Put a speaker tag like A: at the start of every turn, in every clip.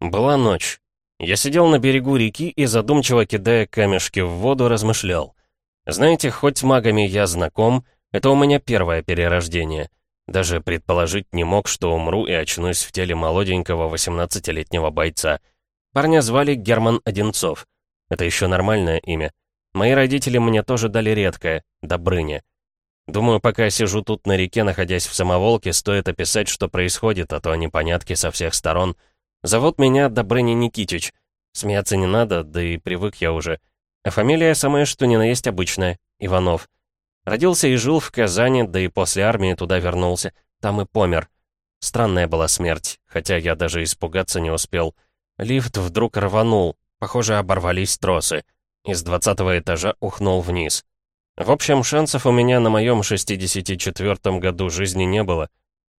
A: Была ночь. Я сидел на берегу реки и, задумчиво кидая камешки в воду, размышлял. Знаете, хоть магами я знаком, это у меня первое перерождение. Даже предположить не мог, что умру и очнусь в теле молоденького 18-летнего бойца. Парня звали Герман Одинцов. Это еще нормальное имя. Мои родители мне тоже дали редкое — Добрыня. Думаю, пока сижу тут на реке, находясь в самоволке, стоит описать, что происходит, а то непонятки со всех сторон. Зовут меня Добрыня Никитич. Смеяться не надо, да и привык я уже. А фамилия самая что ни на есть обычная — Иванов. Родился и жил в Казани, да и после армии туда вернулся. Там и помер. Странная была смерть, хотя я даже испугаться не успел. Лифт вдруг рванул. Похоже, оборвались тросы. Из двадцатого этажа ухнул вниз. В общем, шансов у меня на моем 64-м году жизни не было.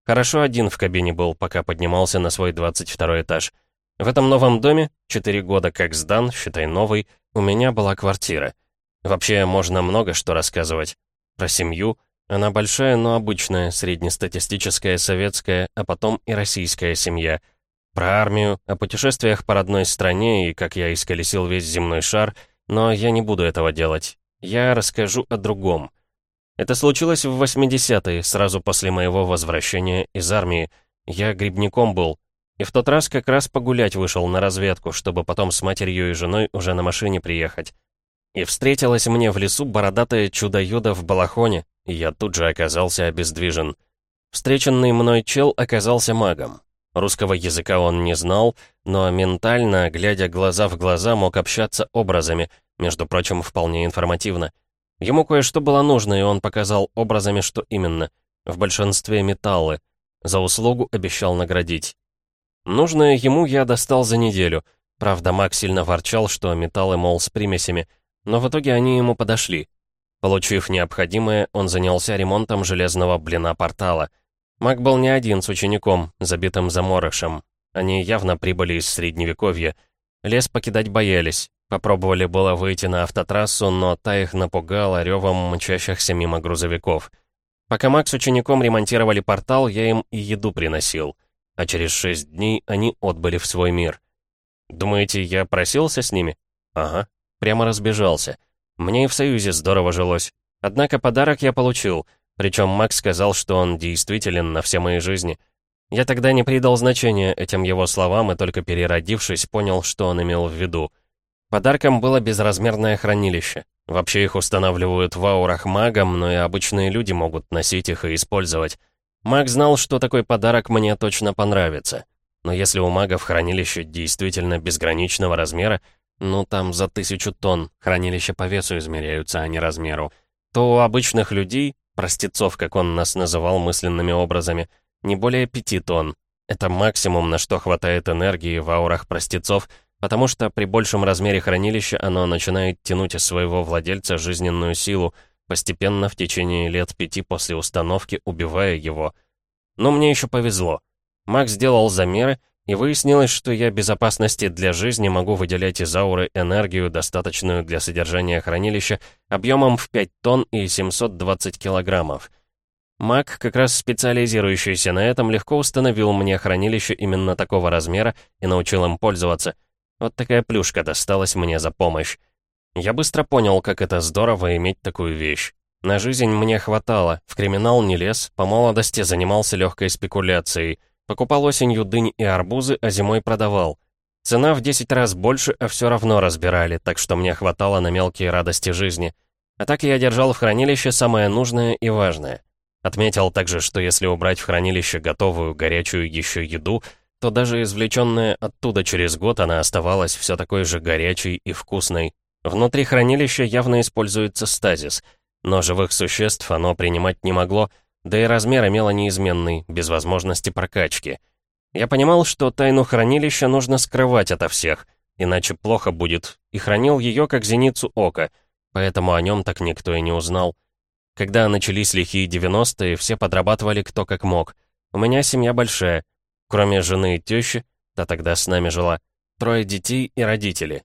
A: Хорошо один в кабине был, пока поднимался на свой 22 этаж. В этом новом доме, 4 года как сдан, считай новый, у меня была квартира. Вообще, можно много что рассказывать. Про семью. Она большая, но обычная, среднестатистическая советская, а потом и российская семья. Про армию, о путешествиях по родной стране и как я исколесил весь земной шар, но я не буду этого делать. Я расскажу о другом. Это случилось в 80-е, сразу после моего возвращения из армии. Я грибником был. И в тот раз как раз погулять вышел на разведку, чтобы потом с матерью и женой уже на машине приехать. И встретилась мне в лесу бородатое чудо-юдо в балахоне, и я тут же оказался обездвижен. Встреченный мной чел оказался магом. Русского языка он не знал, но ментально, глядя глаза в глаза, мог общаться образами, между прочим, вполне информативно. Ему кое-что было нужно, и он показал образами, что именно. В большинстве металлы. За услугу обещал наградить. Нужное ему я достал за неделю. Правда, Мак сильно ворчал, что металлы, мол, с примесями. Но в итоге они ему подошли. Получив необходимое, он занялся ремонтом железного блина портала. Мак был не один с учеником, забитым заморышем. Они явно прибыли из Средневековья. Лес покидать боялись, Попробовали было выйти на автотрассу, но та их напугала ревом мчащихся мимо грузовиков. Пока Макс с учеником ремонтировали портал, я им и еду приносил. А через шесть дней они отбыли в свой мир. Думаете, я просился с ними? Ага, прямо разбежался. Мне и в Союзе здорово жилось. Однако подарок я получил, причем Макс сказал, что он действителен на все мои жизни. Я тогда не придал значения этим его словам и только переродившись, понял, что он имел в виду. Подарком было безразмерное хранилище. Вообще их устанавливают в аурах магам, но и обычные люди могут носить их и использовать. Маг знал, что такой подарок мне точно понравится. Но если у магов хранилище действительно безграничного размера, ну там за тысячу тонн, хранилища по весу измеряются, а не размеру, то у обычных людей, простецов, как он нас называл мысленными образами, не более пяти тонн. Это максимум, на что хватает энергии в аурах простецов, потому что при большем размере хранилища оно начинает тянуть из своего владельца жизненную силу, постепенно в течение лет пяти после установки убивая его. Но мне еще повезло. Макс сделал замеры, и выяснилось, что я безопасности для жизни могу выделять из ауры энергию, достаточную для содержания хранилища, объемом в 5 тонн и 720 килограммов. Маг, как раз специализирующийся на этом, легко установил мне хранилище именно такого размера и научил им пользоваться — вот такая плюшка досталась мне за помощь. Я быстро понял, как это здорово иметь такую вещь. На жизнь мне хватало, в криминал не лез, по молодости занимался легкой спекуляцией. Покупал осенью дынь и арбузы, а зимой продавал. Цена в 10 раз больше, а все равно разбирали, так что мне хватало на мелкие радости жизни. А так я держал в хранилище самое нужное и важное. Отметил также, что если убрать в хранилище готовую горячую еще еду — то даже извлеченная оттуда через год она оставалась все такой же горячей и вкусной. Внутри хранилища явно используется стазис, но живых существ оно принимать не могло, да и размер имело неизменный, без возможности прокачки. Я понимал, что тайну хранилища нужно скрывать ото всех, иначе плохо будет, и хранил ее как зеницу ока, поэтому о нем так никто и не узнал. Когда начались лихие 90-е, все подрабатывали кто как мог. У меня семья большая, Кроме жены и тещи, та тогда с нами жила, трое детей и родители.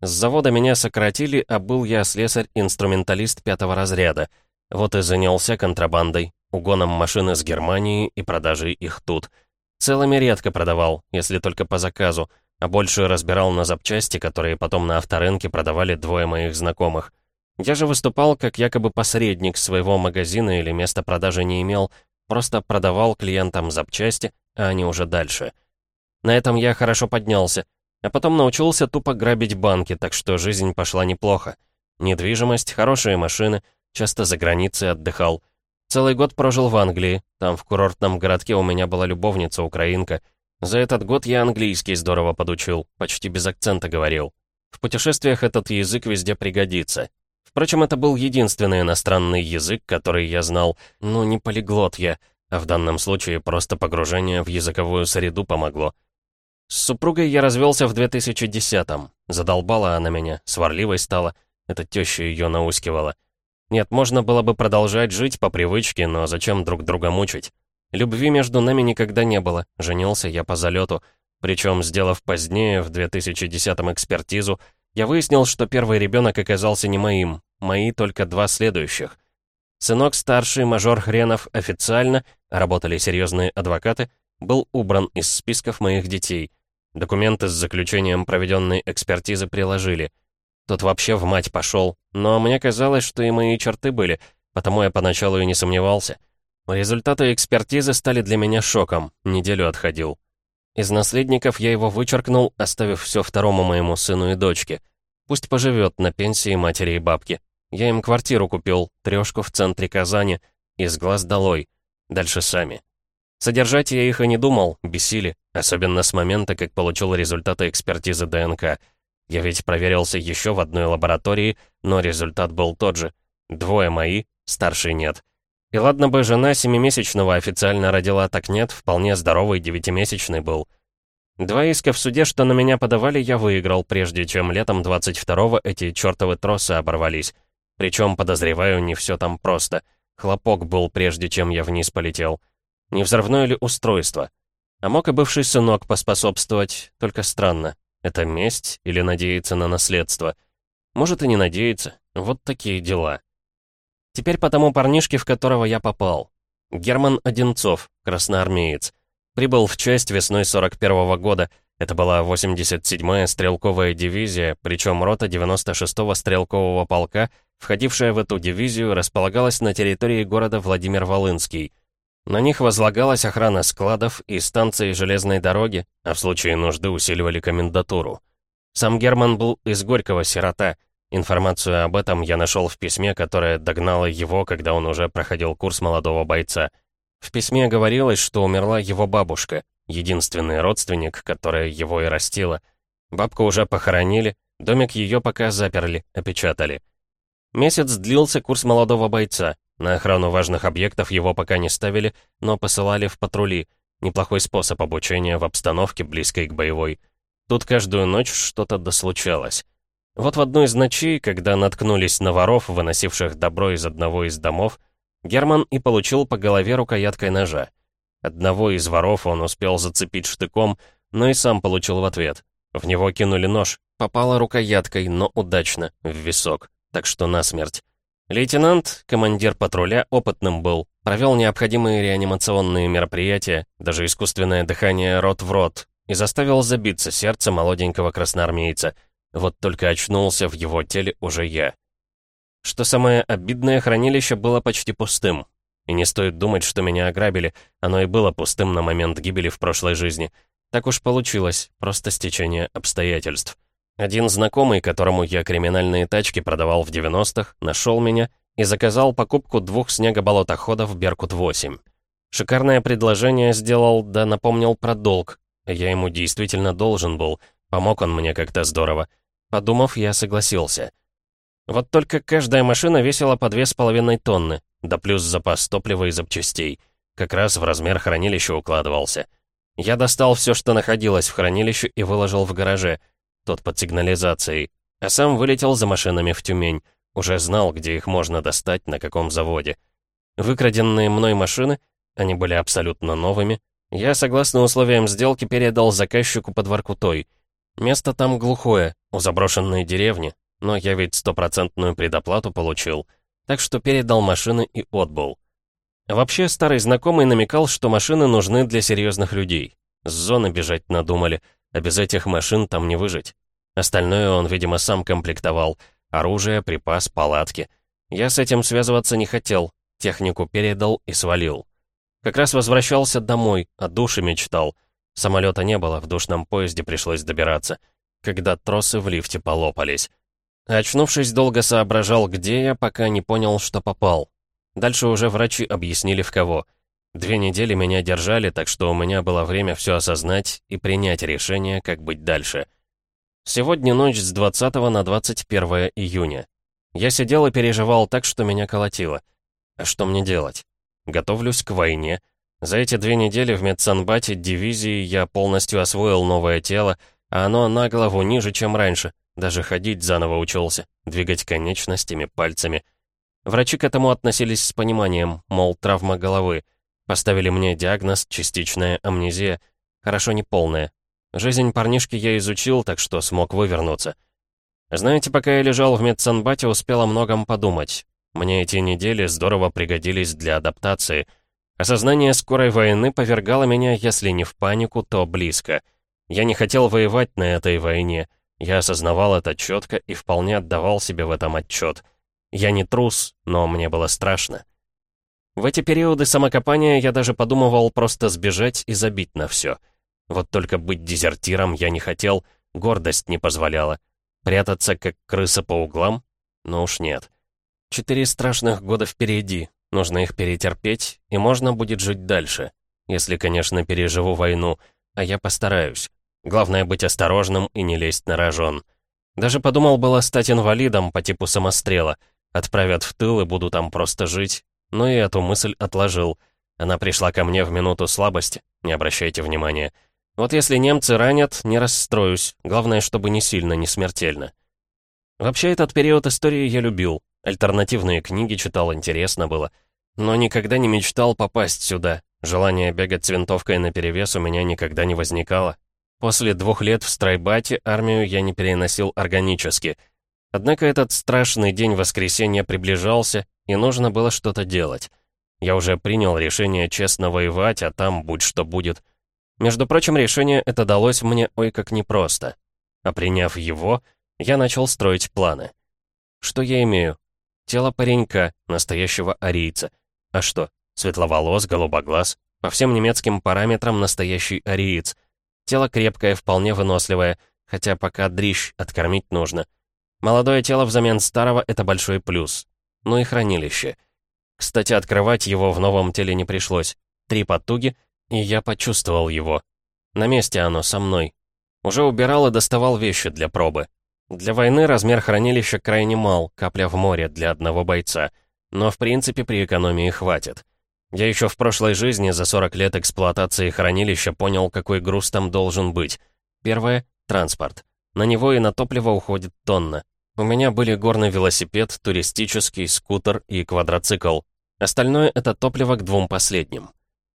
A: С завода меня сократили, а был я слесарь-инструменталист пятого разряда. Вот и занялся контрабандой, угоном машин из Германии и продажей их тут. Целыми редко продавал, если только по заказу, а больше разбирал на запчасти, которые потом на авторынке продавали двое моих знакомых. Я же выступал как якобы посредник своего магазина или места продажи не имел, просто продавал клиентам запчасти, а они уже дальше. На этом я хорошо поднялся, а потом научился тупо грабить банки, так что жизнь пошла неплохо. Недвижимость, хорошие машины, часто за границей отдыхал. Целый год прожил в Англии, там в курортном городке у меня была любовница-украинка. За этот год я английский здорово подучил, почти без акцента говорил. В путешествиях этот язык везде пригодится. Впрочем, это был единственный иностранный язык, который я знал, ну не полиглот я, а в данном случае просто погружение в языковую среду помогло. С супругой я развелся в 2010-м. Задолбала она меня, сварливой стала. Это теща ее наускивала. Нет, можно было бы продолжать жить по привычке, но зачем друг друга мучить? Любви между нами никогда не было. Женился я по залету. Причем, сделав позднее, в 2010-м экспертизу, я выяснил, что первый ребенок оказался не моим. Мои только два следующих. Сынок старший, мажор Хренов, официально, работали серьезные адвокаты, был убран из списков моих детей. Документы с заключением проведенной экспертизы приложили. Тот вообще в мать пошел, но мне казалось, что и мои черты были, потому я поначалу и не сомневался. Результаты экспертизы стали для меня шоком, неделю отходил. Из наследников я его вычеркнул, оставив все второму моему сыну и дочке. Пусть поживет на пенсии матери и бабки. Я им квартиру купил, трешку в центре Казани, из глаз долой. Дальше сами. Содержать я их и не думал, бесили, особенно с момента, как получил результаты экспертизы ДНК. Я ведь проверился еще в одной лаборатории, но результат был тот же. Двое мои, старший нет. И ладно бы жена семимесячного официально родила, так нет, вполне здоровый девятимесячный был. Два иска в суде, что на меня подавали, я выиграл, прежде чем летом 22-го эти чертовы тросы оборвались. Причем, подозреваю, не все там просто. Хлопок был, прежде чем я вниз полетел. Не взрывное ли устройство? А мог и бывший сынок поспособствовать, только странно. Это месть или надеяться на наследство? Может и не надеяться. Вот такие дела. Теперь по тому парнишке, в которого я попал. Герман Одинцов, красноармеец. Прибыл в часть весной 41 -го года. Это была 87-я стрелковая дивизия, причем рота 96-го стрелкового полка, входившая в эту дивизию, располагалась на территории города Владимир-Волынский. На них возлагалась охрана складов и станций железной дороги, а в случае нужды усиливали комендатуру. Сам Герман был из Горького сирота. Информацию об этом я нашел в письме, которое догнало его, когда он уже проходил курс молодого бойца. В письме говорилось, что умерла его бабушка, единственный родственник, которая его и растила. Бабку уже похоронили, домик ее пока заперли, опечатали. Месяц длился курс молодого бойца, на охрану важных объектов его пока не ставили, но посылали в патрули. Неплохой способ обучения в обстановке, близкой к боевой. Тут каждую ночь что-то дослучалось. Вот в одной из ночей, когда наткнулись на воров, выносивших добро из одного из домов, Герман и получил по голове рукояткой ножа. Одного из воров он успел зацепить штыком, но и сам получил в ответ. В него кинули нож, попала рукояткой, но удачно, в висок, так что насмерть. Лейтенант, командир патруля, опытным был, провел необходимые реанимационные мероприятия, даже искусственное дыхание рот в рот, и заставил забиться сердце молоденького красноармейца. Вот только очнулся в его теле уже я. Что самое обидное, хранилище было почти пустым. И не стоит думать, что меня ограбили, оно и было пустым на момент гибели в прошлой жизни. Так уж получилось, просто стечение обстоятельств. Один знакомый, которому я криминальные тачки продавал в 90-х, нашел меня и заказал покупку двух снегоболотоходов «Беркут-8». Шикарное предложение сделал, да напомнил про долг. Я ему действительно должен был, помог он мне как-то здорово. Подумав, я согласился. Вот только каждая машина весила по две с половиной тонны, да плюс запас топлива и запчастей. Как раз в размер хранилища укладывался. Я достал все, что находилось в хранилище и выложил в гараже — тот под сигнализацией, а сам вылетел за машинами в Тюмень. Уже знал, где их можно достать, на каком заводе. Выкраденные мной машины, они были абсолютно новыми, я, согласно условиям сделки, передал заказчику под Воркутой. Место там глухое, у заброшенной деревни, но я ведь стопроцентную предоплату получил, так что передал машины и отбыл. Вообще, старый знакомый намекал, что машины нужны для серьезных людей. С зоны бежать надумали, а без этих машин там не выжить. Остальное он, видимо, сам комплектовал. Оружие, припас, палатки. Я с этим связываться не хотел, технику передал и свалил. Как раз возвращался домой, о душе мечтал. Самолета не было, в душном поезде пришлось добираться, когда тросы в лифте полопались. Очнувшись, долго соображал, где я, пока не понял, что попал. Дальше уже врачи объяснили, в кого. Две недели меня держали, так что у меня было время все осознать и принять решение, как быть дальше. Сегодня ночь с 20 на 21 июня. Я сидел и переживал так, что меня колотило. А что мне делать? Готовлюсь к войне. За эти две недели в медсанбате дивизии я полностью освоил новое тело, а оно на голову ниже, чем раньше. Даже ходить заново учился, двигать конечностями, пальцами. Врачи к этому относились с пониманием, мол, травма головы. Поставили мне диагноз «частичная амнезия», хорошо не полная. Жизнь парнишки я изучил, так что смог вывернуться. Знаете, пока я лежал в медсанбате, успел о многом подумать. Мне эти недели здорово пригодились для адаптации. Осознание скорой войны повергало меня, если не в панику, то близко. Я не хотел воевать на этой войне. Я осознавал это четко и вполне отдавал себе в этом отчет. Я не трус, но мне было страшно. В эти периоды самокопания я даже подумывал просто сбежать и забить на все. Вот только быть дезертиром я не хотел, гордость не позволяла. Прятаться, как крыса по углам? Ну уж нет. Четыре страшных года впереди, нужно их перетерпеть, и можно будет жить дальше. Если, конечно, переживу войну, а я постараюсь. Главное быть осторожным и не лезть на рожон. Даже подумал было стать инвалидом по типу самострела — Отправят в тыл и буду там просто жить. Но и эту мысль отложил. Она пришла ко мне в минуту слабости, не обращайте внимания. Вот если немцы ранят, не расстроюсь. Главное, чтобы не сильно, не смертельно. Вообще, этот период истории я любил. Альтернативные книги читал, интересно было. Но никогда не мечтал попасть сюда. Желание бегать с винтовкой наперевес у меня никогда не возникало. После двух лет в стройбате армию я не переносил органически — Однако этот страшный день воскресенья приближался, и нужно было что-то делать. Я уже принял решение честно воевать, а там будь что будет. Между прочим, решение это далось мне ой как непросто. А приняв его, я начал строить планы. Что я имею? Тело паренька, настоящего арийца. А что, светловолос, голубоглаз, по всем немецким параметрам настоящий ариец. Тело крепкое, вполне выносливое, хотя пока дрищ откормить нужно — Молодое тело взамен старого — это большой плюс. Ну и хранилище. Кстати, открывать его в новом теле не пришлось. Три потуги, и я почувствовал его. На месте оно, со мной. Уже убирал и доставал вещи для пробы. Для войны размер хранилища крайне мал, капля в море для одного бойца. Но в принципе при экономии хватит. Я еще в прошлой жизни за 40 лет эксплуатации хранилища понял, какой груз там должен быть. Первое — транспорт. На него и на топливо уходит тонна. У меня были горный велосипед, туристический, скутер и квадроцикл. Остальное — это топливо к двум последним.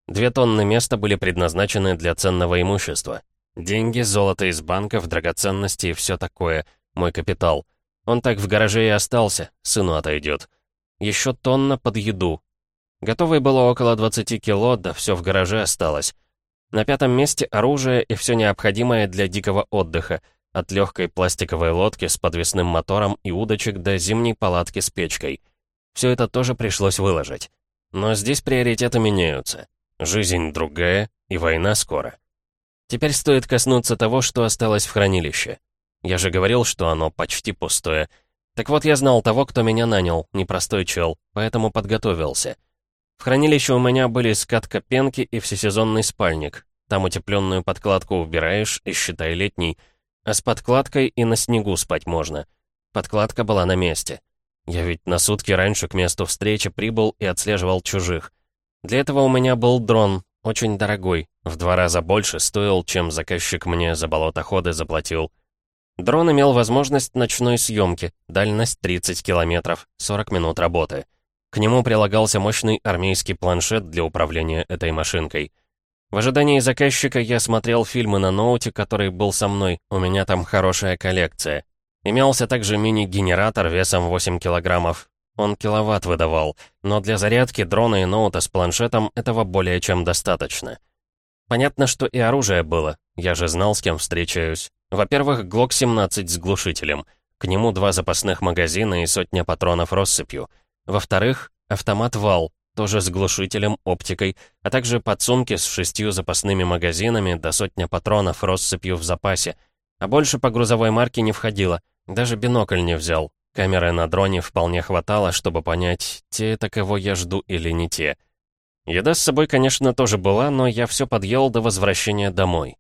A: Две тонны места были предназначены для ценного имущества. Деньги, золото из банков, драгоценности и все такое. Мой капитал. Он так в гараже и остался, сыну отойдет. Еще тонна под еду. Готовой было около 20 кило, да все в гараже осталось. На пятом месте оружие и все необходимое для дикого отдыха — от легкой пластиковой лодки с подвесным мотором и удочек до зимней палатки с печкой. Все это тоже пришлось выложить. Но здесь приоритеты меняются. Жизнь другая, и война скоро. Теперь стоит коснуться того, что осталось в хранилище. Я же говорил, что оно почти пустое. Так вот, я знал того, кто меня нанял, непростой чел, поэтому подготовился. В хранилище у меня были скатка пенки и всесезонный спальник. Там утепленную подкладку убираешь и считай летний — а с подкладкой и на снегу спать можно. Подкладка была на месте. Я ведь на сутки раньше к месту встречи прибыл и отслеживал чужих. Для этого у меня был дрон, очень дорогой, в два раза больше стоил, чем заказчик мне за болотоходы заплатил. Дрон имел возможность ночной съемки, дальность 30 километров, 40 минут работы. К нему прилагался мощный армейский планшет для управления этой машинкой. В ожидании заказчика я смотрел фильмы на ноуте, который был со мной, у меня там хорошая коллекция. Имелся также мини-генератор весом 8 килограммов. Он киловатт выдавал, но для зарядки дрона и ноута с планшетом этого более чем достаточно. Понятно, что и оружие было. Я же знал, с кем встречаюсь. Во-первых, ГЛОК-17 с глушителем. К нему два запасных магазина и сотня патронов россыпью. Во-вторых, автомат «Вал», тоже с глушителем, оптикой, а также подсумки с шестью запасными магазинами до сотня патронов россыпью в запасе. А больше по грузовой марке не входило, даже бинокль не взял. Камеры на дроне вполне хватало, чтобы понять, те это кого я жду или не те. Еда с собой, конечно, тоже была, но я все подъел до возвращения домой.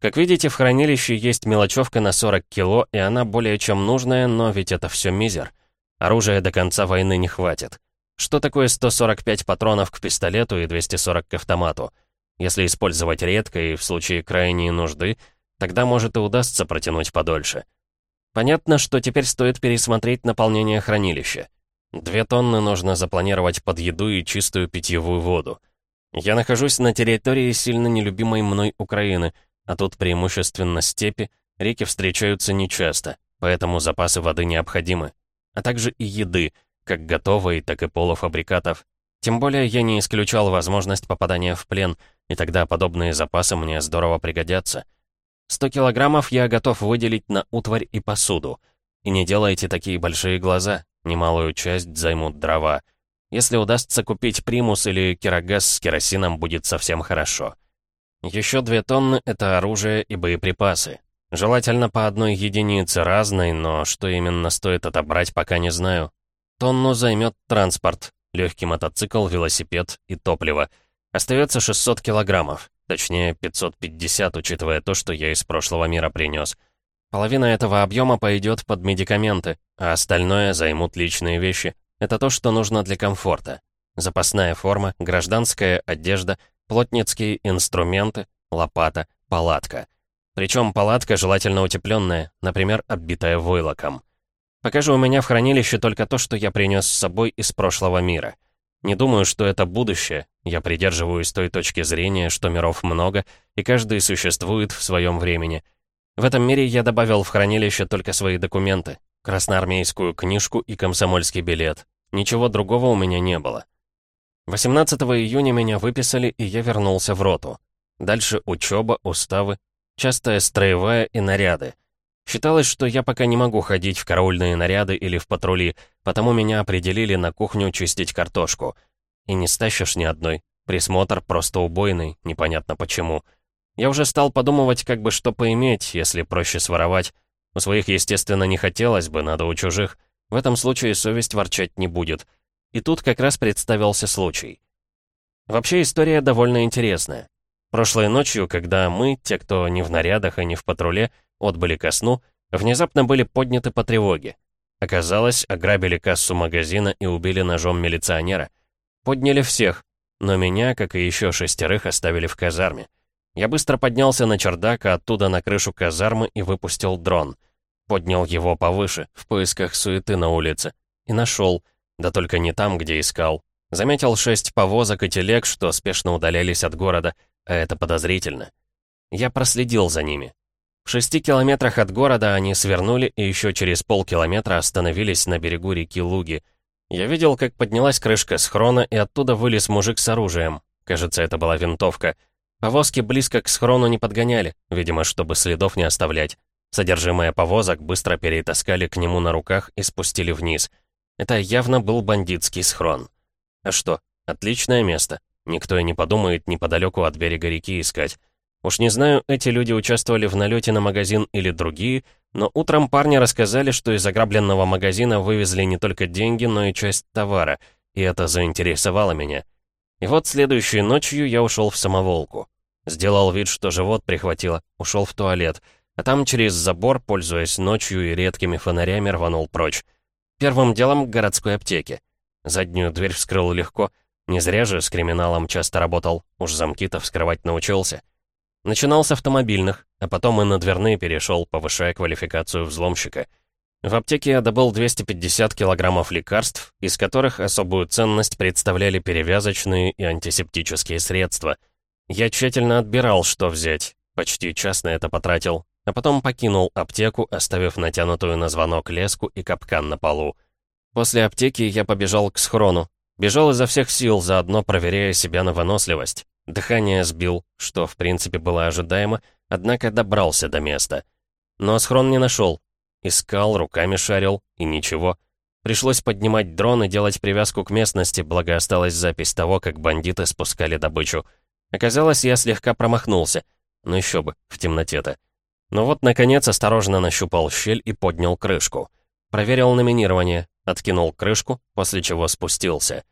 A: Как видите, в хранилище есть мелочевка на 40 кило, и она более чем нужная, но ведь это все мизер. Оружия до конца войны не хватит. Что такое 145 патронов к пистолету и 240 к автомату? Если использовать редко и в случае крайней нужды, тогда может и удастся протянуть подольше. Понятно, что теперь стоит пересмотреть наполнение хранилища. Две тонны нужно запланировать под еду и чистую питьевую воду. Я нахожусь на территории сильно нелюбимой мной Украины, а тут преимущественно степи, реки встречаются нечасто, поэтому запасы воды необходимы. А также и еды — как готовой, так и полуфабрикатов. Тем более я не исключал возможность попадания в плен, и тогда подобные запасы мне здорово пригодятся. 100 килограммов я готов выделить на утварь и посуду. И не делайте такие большие глаза, немалую часть займут дрова. Если удастся купить примус или кирогаз с керосином, будет совсем хорошо. Еще две тонны — это оружие и боеприпасы. Желательно по одной единице разной, но что именно стоит отобрать, пока не знаю. Тонну займет транспорт, легкий мотоцикл, велосипед и топливо. Остается 600 килограммов, точнее 550, учитывая то, что я из прошлого мира принес. Половина этого объема пойдет под медикаменты, а остальное займут личные вещи. Это то, что нужно для комфорта. Запасная форма, гражданская одежда, плотницкие инструменты, лопата, палатка. Причем палатка желательно утепленная, например, оббитая войлоком. Пока же у меня в хранилище только то, что я принес с собой из прошлого мира. Не думаю, что это будущее. Я придерживаюсь той точки зрения, что миров много, и каждый существует в своем времени. В этом мире я добавил в хранилище только свои документы, красноармейскую книжку и комсомольский билет. Ничего другого у меня не было. 18 июня меня выписали, и я вернулся в роту. Дальше учеба, уставы, частая строевая и наряды. Считалось, что я пока не могу ходить в караульные наряды или в патрули, потому меня определили на кухню чистить картошку. И не стащишь ни одной. Присмотр просто убойный, непонятно почему. Я уже стал подумывать, как бы что поиметь, если проще своровать. У своих, естественно, не хотелось бы, надо у чужих. В этом случае совесть ворчать не будет. И тут как раз представился случай. Вообще история довольно интересная. Прошлой ночью, когда мы, те, кто не в нарядах и не в патруле, отбыли ко сну, внезапно были подняты по тревоге. Оказалось, ограбили кассу магазина и убили ножом милиционера. Подняли всех, но меня, как и еще шестерых, оставили в казарме. Я быстро поднялся на чердак, а оттуда на крышу казармы и выпустил дрон. Поднял его повыше, в поисках суеты на улице. И нашел, да только не там, где искал. Заметил шесть повозок и телег, что спешно удалялись от города, а это подозрительно. Я проследил за ними. В шести километрах от города они свернули и еще через полкилометра остановились на берегу реки Луги. Я видел, как поднялась крышка схрона, и оттуда вылез мужик с оружием. Кажется, это была винтовка. Повозки близко к схрону не подгоняли, видимо, чтобы следов не оставлять. Содержимое повозок быстро перетаскали к нему на руках и спустили вниз. Это явно был бандитский схрон. А что, отличное место. Никто и не подумает неподалеку от берега реки искать. Уж не знаю, эти люди участвовали в налете на магазин или другие, но утром парни рассказали, что из ограбленного магазина вывезли не только деньги, но и часть товара, и это заинтересовало меня. И вот следующей ночью я ушел в самоволку. Сделал вид, что живот прихватило, ушел в туалет, а там через забор, пользуясь ночью и редкими фонарями, рванул прочь. Первым делом к городской аптеке. Заднюю дверь вскрыл легко, не зря же с криминалом часто работал, уж замки-то вскрывать научился. Начинал с автомобильных, а потом и на дверные перешел, повышая квалификацию взломщика. В аптеке я добыл 250 килограммов лекарств, из которых особую ценность представляли перевязочные и антисептические средства. Я тщательно отбирал, что взять, почти час на это потратил, а потом покинул аптеку, оставив натянутую на звонок леску и капкан на полу. После аптеки я побежал к схрону. Бежал изо всех сил, заодно проверяя себя на выносливость. Дыхание сбил, что в принципе было ожидаемо, однако добрался до места. Но схрон не нашел. Искал, руками шарил, и ничего. Пришлось поднимать дрон и делать привязку к местности, благо осталась запись того, как бандиты спускали добычу. Оказалось, я слегка промахнулся. Ну еще бы, в темноте-то. Но вот, наконец, осторожно нащупал щель и поднял крышку. Проверил номинирование, откинул крышку, после чего спустился.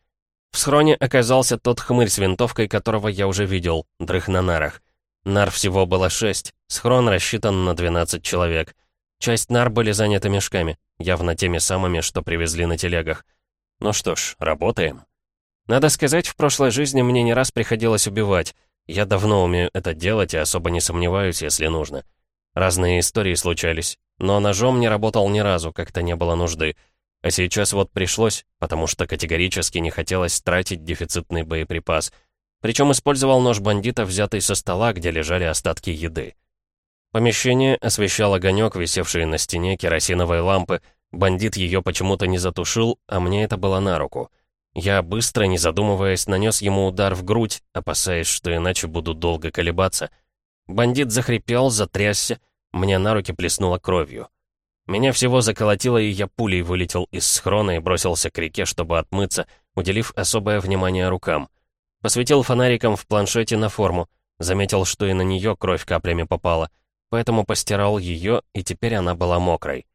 A: В схроне оказался тот хмырь с винтовкой, которого я уже видел, дрых на нарах. Нар всего было шесть, схрон рассчитан на 12 человек. Часть нар были заняты мешками, явно теми самыми, что привезли на телегах. Ну что ж, работаем. Надо сказать, в прошлой жизни мне не раз приходилось убивать. Я давно умею это делать и особо не сомневаюсь, если нужно. Разные истории случались, но ножом не работал ни разу, как-то не было нужды. А сейчас вот пришлось, потому что категорически не хотелось тратить дефицитный боеприпас. Причем использовал нож бандита, взятый со стола, где лежали остатки еды. Помещение освещал огонек, висевший на стене керосиновой лампы. Бандит ее почему-то не затушил, а мне это было на руку. Я быстро, не задумываясь, нанес ему удар в грудь, опасаясь, что иначе буду долго колебаться. Бандит захрипел, затрясся, мне на руки плеснуло кровью. Меня всего заколотило, и я пулей вылетел из схрона и бросился к реке, чтобы отмыться, уделив особое внимание рукам. Посветил фонариком в планшете на форму, заметил, что и на нее кровь каплями попала — поэтому постирал ее, и теперь она была мокрой.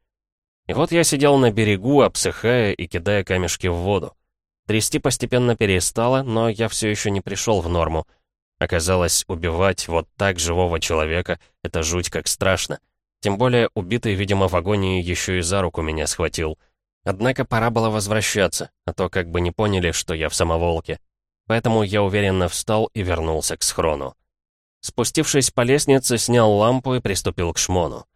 A: И вот я сидел на берегу, обсыхая и кидая камешки в воду. Трясти постепенно перестало, но я все еще не пришел в норму. Оказалось, убивать вот так живого человека — это жуть как страшно. Тем более убитый, видимо, в агонии еще и за руку меня схватил. Однако пора было возвращаться, а то как бы не поняли, что я в самоволке. Поэтому я уверенно встал и вернулся к схрону. Спустившись по лестнице, снял лампу и приступил к шмону.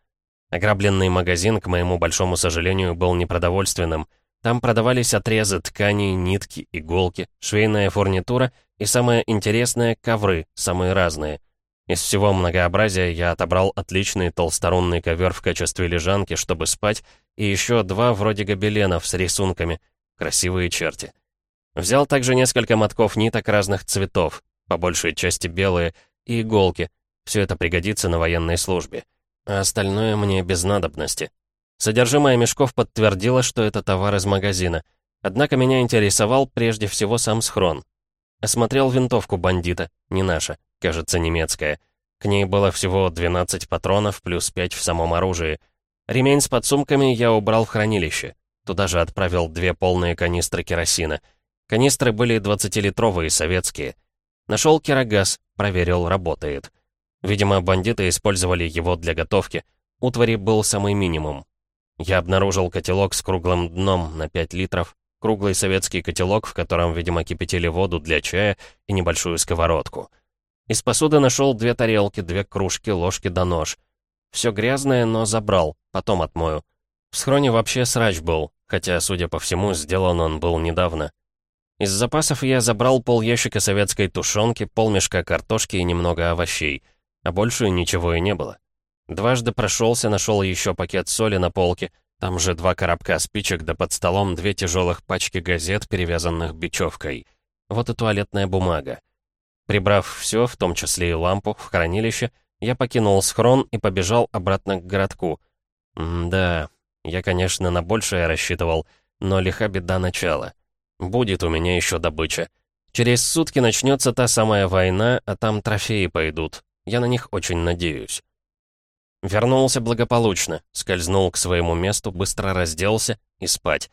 A: Ограбленный магазин, к моему большому сожалению, был непродовольственным. Там продавались отрезы тканей, нитки, иголки, швейная фурнитура и, самое интересное, ковры, самые разные. Из всего многообразия я отобрал отличный толсторунный ковер в качестве лежанки, чтобы спать, и еще два вроде гобеленов с рисунками. Красивые черти. Взял также несколько мотков ниток разных цветов, по большей части белые, и иголки. Все это пригодится на военной службе. А остальное мне без надобности. Содержимое мешков подтвердило, что это товар из магазина. Однако меня интересовал прежде всего сам схрон. Осмотрел винтовку бандита, не наша, кажется, немецкая. К ней было всего 12 патронов плюс 5 в самом оружии. Ремень с подсумками я убрал в хранилище. Туда же отправил две полные канистры керосина. Канистры были 20-литровые, советские. Нашел керогаз, проверил, работает. Видимо, бандиты использовали его для готовки. Утвари был самый минимум. Я обнаружил котелок с круглым дном на 5 литров, круглый советский котелок, в котором, видимо, кипятили воду для чая и небольшую сковородку. Из посуды нашел две тарелки, две кружки, ложки да нож. Все грязное, но забрал, потом отмою. В схроне вообще срач был, хотя, судя по всему, сделан он был недавно. Из запасов я забрал пол ящика советской тушенки, полмешка картошки и немного овощей. А больше ничего и не было. Дважды прошелся, нашел еще пакет соли на полке, там же два коробка спичек, да под столом две тяжелых пачки газет, перевязанных бечевкой. Вот и туалетная бумага. Прибрав все, в том числе и лампу, в хранилище, я покинул схрон и побежал обратно к городку. М да, я, конечно, на большее рассчитывал, но лиха беда начала. Будет у меня еще добыча. Через сутки начнется та самая война, а там трофеи пойдут. Я на них очень надеюсь. Вернулся благополучно, скользнул к своему месту, быстро разделся и спать.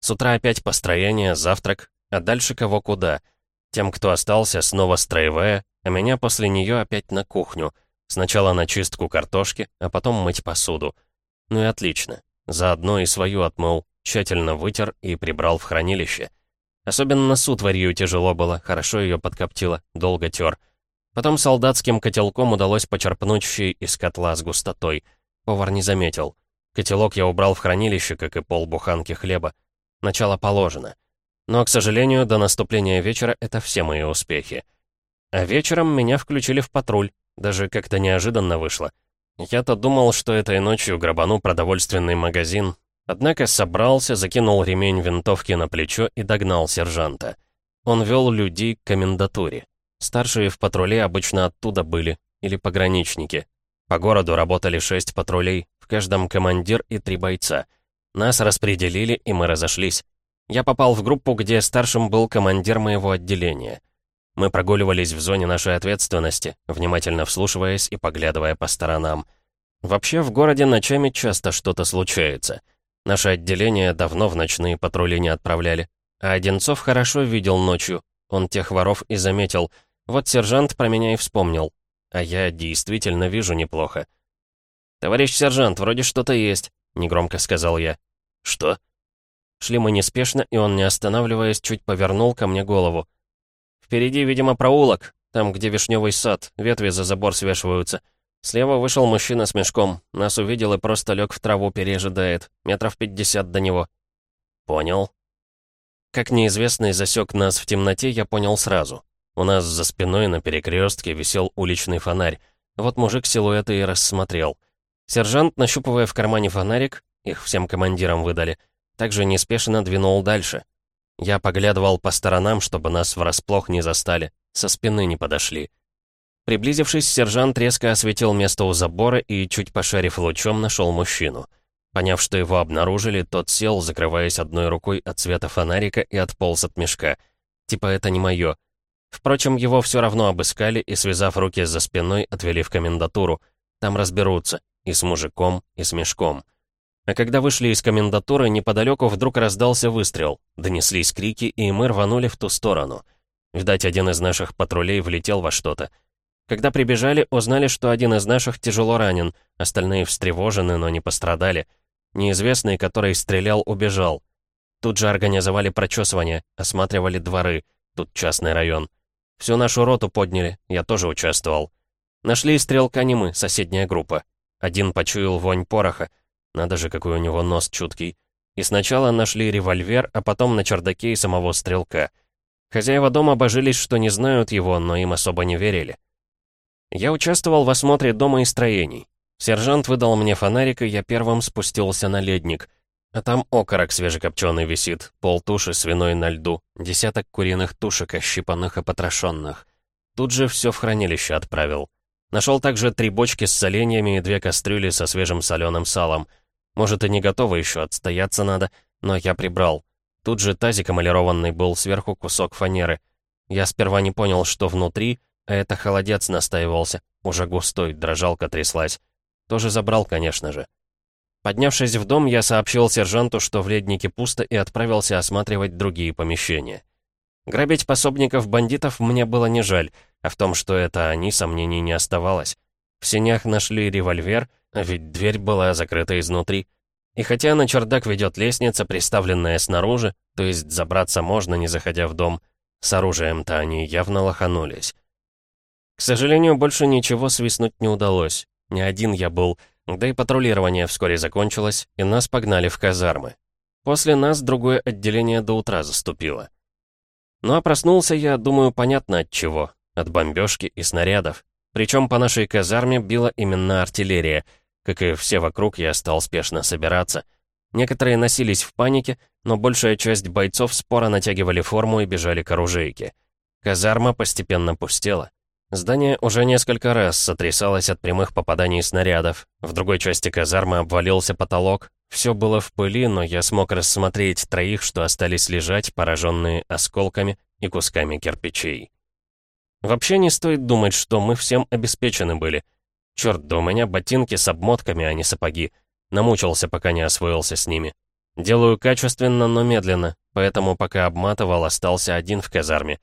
A: С утра опять построение, завтрак, а дальше кого куда. Тем, кто остался, снова строевая, а меня после нее опять на кухню. Сначала на чистку картошки, а потом мыть посуду. Ну и отлично. Заодно и свою отмыл, тщательно вытер и прибрал в хранилище. Особенно с утварью тяжело было, хорошо ее подкоптило, долго тер. Потом солдатским котелком удалось почерпнуть щи из котла с густотой. Повар не заметил. Котелок я убрал в хранилище, как и полбуханки хлеба. Начало положено. Но, к сожалению, до наступления вечера это все мои успехи. А вечером меня включили в патруль. Даже как-то неожиданно вышло. Я-то думал, что этой ночью грабану продовольственный магазин, Однако собрался, закинул ремень винтовки на плечо и догнал сержанта. Он вел людей к комендатуре. Старшие в патруле обычно оттуда были, или пограничники. По городу работали шесть патрулей, в каждом командир и три бойца. Нас распределили, и мы разошлись. Я попал в группу, где старшим был командир моего отделения. Мы прогуливались в зоне нашей ответственности, внимательно вслушиваясь и поглядывая по сторонам. Вообще, в городе ночами часто что-то случается. Наше отделение давно в ночные патрули не отправляли. А Одинцов хорошо видел ночью. Он тех воров и заметил. Вот сержант про меня и вспомнил. А я действительно вижу неплохо. «Товарищ сержант, вроде что-то есть», — негромко сказал я. «Что?» Шли мы неспешно, и он, не останавливаясь, чуть повернул ко мне голову. «Впереди, видимо, проулок, там, где вишневый сад, ветви за забор свешиваются. Слева вышел мужчина с мешком, нас увидел и просто лег в траву, пережидает. Метров пятьдесят до него». «Понял». Как неизвестный засек нас в темноте, я понял сразу. У нас за спиной на перекрестке висел уличный фонарь. Вот мужик силуэты и рассмотрел. Сержант, нащупывая в кармане фонарик, их всем командирам выдали, также неспешно двинул дальше. Я поглядывал по сторонам, чтобы нас врасплох не застали, со спины не подошли. Приблизившись, сержант резко осветил место у забора и, чуть пошарив лучом, нашел мужчину. Поняв, что его обнаружили, тот сел, закрываясь одной рукой от света фонарика и отполз от мешка. Типа это не мое. Впрочем, его все равно обыскали и, связав руки за спиной, отвели в комендатуру. Там разберутся. И с мужиком, и с мешком. А когда вышли из комендатуры, неподалеку вдруг раздался выстрел. Донеслись крики, и мы рванули в ту сторону. Видать, один из наших патрулей влетел во что-то. Когда прибежали, узнали, что один из наших тяжело ранен, остальные встревожены, но не пострадали. Неизвестный, который стрелял, убежал. Тут же организовали прочесывание, осматривали дворы. Тут частный район. Всю нашу роту подняли, я тоже участвовал. Нашли стрелка не мы, соседняя группа. Один почуял вонь пороха. Надо же, какой у него нос чуткий. И сначала нашли револьвер, а потом на чердаке и самого стрелка. Хозяева дома божились, что не знают его, но им особо не верили. Я участвовал в осмотре дома и строений. Сержант выдал мне фонарик, и я первым спустился на ледник. А там окорок свежекопченый висит, полтуши свиной на льду, десяток куриных тушек, ощипанных и потрошенных. Тут же все в хранилище отправил. Нашел также три бочки с соленьями и две кастрюли со свежим соленым салом. Может, и не готово еще, отстояться надо, но я прибрал. Тут же тазик эмалированный был, сверху кусок фанеры. Я сперва не понял, что внутри, а это холодец настаивался, уже густой, дрожалка тряслась. Тоже забрал, конечно же. Поднявшись в дом, я сообщил сержанту, что в леднике пусто, и отправился осматривать другие помещения. Грабить пособников бандитов мне было не жаль, а в том, что это они, сомнений не оставалось. В сенях нашли револьвер, а ведь дверь была закрыта изнутри. И хотя на чердак ведет лестница, приставленная снаружи, то есть забраться можно, не заходя в дом, с оружием-то они явно лоханулись. К сожалению, больше ничего свистнуть не удалось. Не один я был, да и патрулирование вскоре закончилось, и нас погнали в казармы. После нас другое отделение до утра заступило. Ну а проснулся я, думаю, понятно от чего. От бомбежки и снарядов. Причем по нашей казарме била именно артиллерия. Как и все вокруг, я стал спешно собираться. Некоторые носились в панике, но большая часть бойцов споро натягивали форму и бежали к оружейке. Казарма постепенно пустела. Здание уже несколько раз сотрясалось от прямых попаданий снарядов. В другой части казармы обвалился потолок, все было в пыли, но я смог рассмотреть троих, что остались лежать, пораженные осколками и кусками кирпичей. Вообще не стоит думать, что мы всем обеспечены были. Черт, да у меня ботинки с обмотками, а не сапоги. Намучился, пока не освоился с ними. Делаю качественно, но медленно, поэтому пока обматывал, остался один в казарме.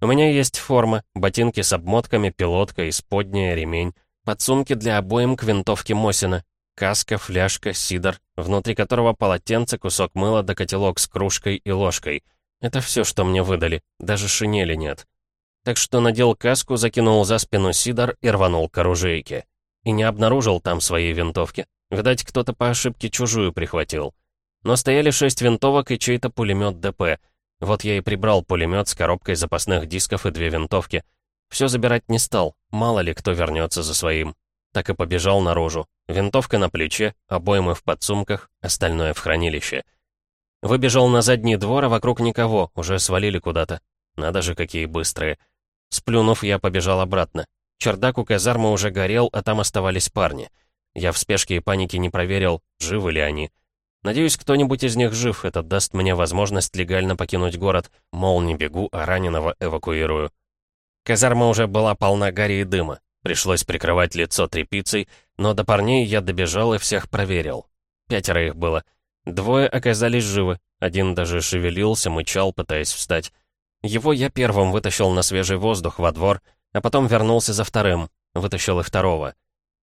A: У меня есть форма, ботинки с обмотками, пилотка, исподняя, ремень, подсумки для обоим к винтовке Мосина, Каска, фляжка, сидор, внутри которого полотенце, кусок мыла да котелок с кружкой и ложкой. Это все, что мне выдали, даже шинели нет. Так что надел каску, закинул за спину сидор и рванул к оружейке. И не обнаружил там своей винтовки. Видать, кто-то по ошибке чужую прихватил. Но стояли шесть винтовок и чей-то пулемет ДП. Вот я и прибрал пулемет с коробкой запасных дисков и две винтовки. Все забирать не стал, мало ли кто вернется за своим. Так и побежал наружу. Винтовка на плече, обоймы в подсумках, остальное в хранилище. Выбежал на задний двор, а вокруг никого, уже свалили куда-то. Надо же, какие быстрые. Сплюнув, я побежал обратно. Чердак у казармы уже горел, а там оставались парни. Я в спешке и панике не проверил, живы ли они. Надеюсь, кто-нибудь из них жив, это даст мне возможность легально покинуть город, мол, не бегу, а раненого эвакуирую. Казарма уже была полна гари и дыма. Пришлось прикрывать лицо тряпицей, но до парней я добежал и всех проверил. Пятеро их было. Двое оказались живы, один даже шевелился, мычал, пытаясь встать. Его я первым вытащил на свежий воздух во двор, а потом вернулся за вторым, вытащил и второго.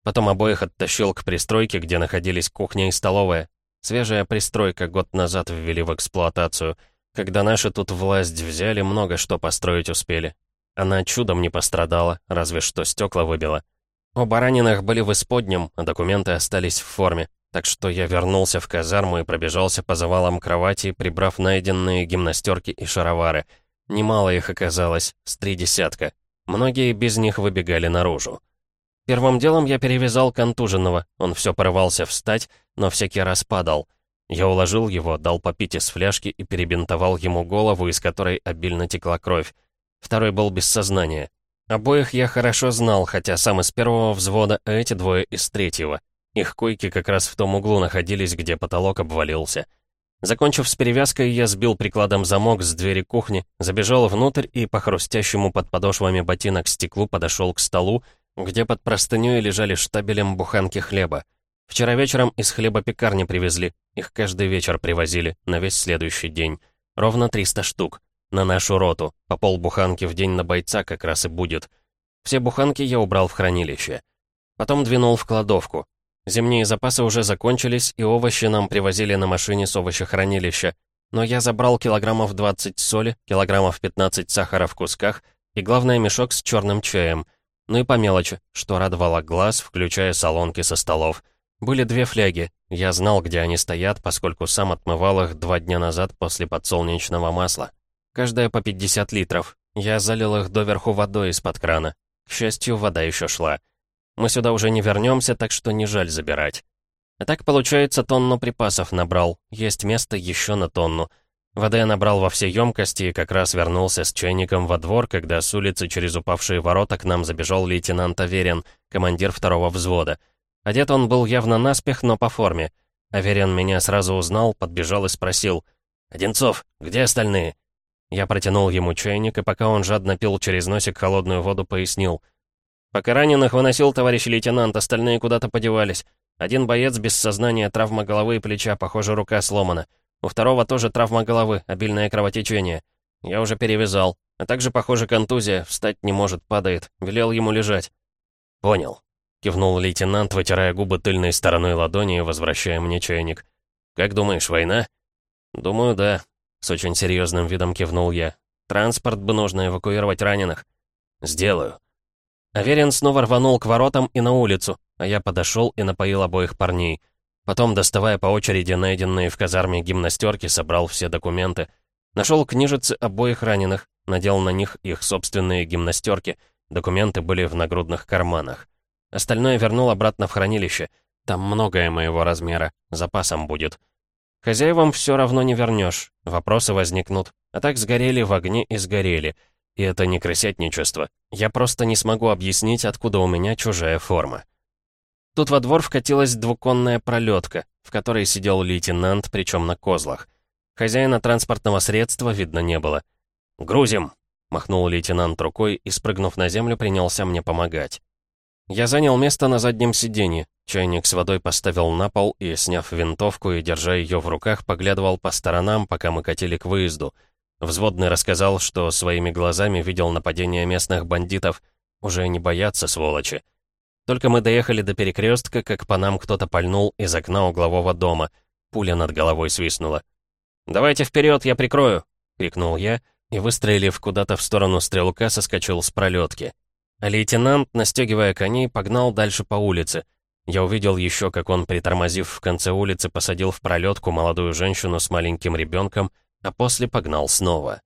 A: Потом обоих оттащил к пристройке, где находились кухня и столовая. Свежая пристройка год назад ввели в эксплуатацию. Когда наши тут власть взяли, много что построить успели. Она чудом не пострадала, разве что стекла выбила. Оба раненых были в исподнем, а документы остались в форме. Так что я вернулся в казарму и пробежался по завалам кровати, прибрав найденные гимнастерки и шаровары. Немало их оказалось, с три десятка. Многие без них выбегали наружу. Первым делом я перевязал контуженного. Он все порывался встать, но всякий раз падал. Я уложил его, дал попить из фляжки и перебинтовал ему голову, из которой обильно текла кровь. Второй был без сознания. Обоих я хорошо знал, хотя сам из первого взвода, а эти двое из третьего. Их койки как раз в том углу находились, где потолок обвалился. Закончив с перевязкой, я сбил прикладом замок с двери кухни, забежал внутрь и по хрустящему под подошвами ботинок стеклу подошел к столу, где под простыней лежали штабелем буханки хлеба. Вчера вечером из хлебопекарни привезли, их каждый вечер привозили, на весь следующий день. Ровно 300 штук. На нашу роту. По полбуханки в день на бойца как раз и будет. Все буханки я убрал в хранилище. Потом двинул в кладовку. Зимние запасы уже закончились, и овощи нам привозили на машине с овощехранилища. Но я забрал килограммов 20 соли, килограммов 15 сахара в кусках и, главное, мешок с черным чаем. Ну и по мелочи, что радовало глаз, включая солонки со столов. Были две фляги. Я знал, где они стоят, поскольку сам отмывал их два дня назад после подсолнечного масла. Каждая по 50 литров. Я залил их доверху водой из-под крана. К счастью, вода еще шла. Мы сюда уже не вернемся, так что не жаль забирать. А так, получается, тонну припасов набрал. Есть место еще на тонну. Воды я набрал во все емкости и как раз вернулся с чайником во двор, когда с улицы через упавшие ворота к нам забежал лейтенант Аверин, командир второго взвода. Одет он был явно наспех, но по форме. Аверин меня сразу узнал, подбежал и спросил. «Одинцов, где остальные?» Я протянул ему чайник, и пока он жадно пил через носик холодную воду, пояснил. «Пока раненых выносил товарищ лейтенант, остальные куда-то подевались. Один боец без сознания, травма головы и плеча, похоже, рука сломана. У второго тоже травма головы, обильное кровотечение. Я уже перевязал. А также, похоже, контузия, встать не может, падает. Велел ему лежать». «Понял», — кивнул лейтенант, вытирая губы тыльной стороной ладони и возвращая мне чайник. «Как думаешь, война?» «Думаю, да», с очень серьезным видом кивнул я. «Транспорт бы нужно эвакуировать раненых». «Сделаю». Аверин снова рванул к воротам и на улицу, а я подошел и напоил обоих парней. Потом, доставая по очереди найденные в казарме гимнастерки, собрал все документы. Нашел книжицы обоих раненых, надел на них их собственные гимнастерки. Документы были в нагрудных карманах. Остальное вернул обратно в хранилище. Там многое моего размера, запасом будет. Хозяевам все равно не вернешь, вопросы возникнут. А так сгорели в огне и сгорели. И это не крысятничество. Я просто не смогу объяснить, откуда у меня чужая форма. Тут во двор вкатилась двуконная пролетка, в которой сидел лейтенант, причем на козлах. Хозяина транспортного средства видно не было. «Грузим!» — махнул лейтенант рукой и, спрыгнув на землю, принялся мне помогать. Я занял место на заднем сиденье, чайник с водой поставил на пол и, сняв винтовку и держа ее в руках, поглядывал по сторонам, пока мы катили к выезду. Взводный рассказал, что своими глазами видел нападение местных бандитов. Уже не боятся, сволочи. Только мы доехали до перекрестка, как по нам кто-то пальнул из окна углового дома. Пуля над головой свистнула. «Давайте вперед, я прикрою!» — крикнул я, и, выстрелив куда-то в сторону стрелка, соскочил с пролетки. А лейтенант, настегивая коней, погнал дальше по улице. Я увидел еще, как он, притормозив в конце улицы, посадил в пролетку молодую женщину с маленьким ребенком, а после погнал снова.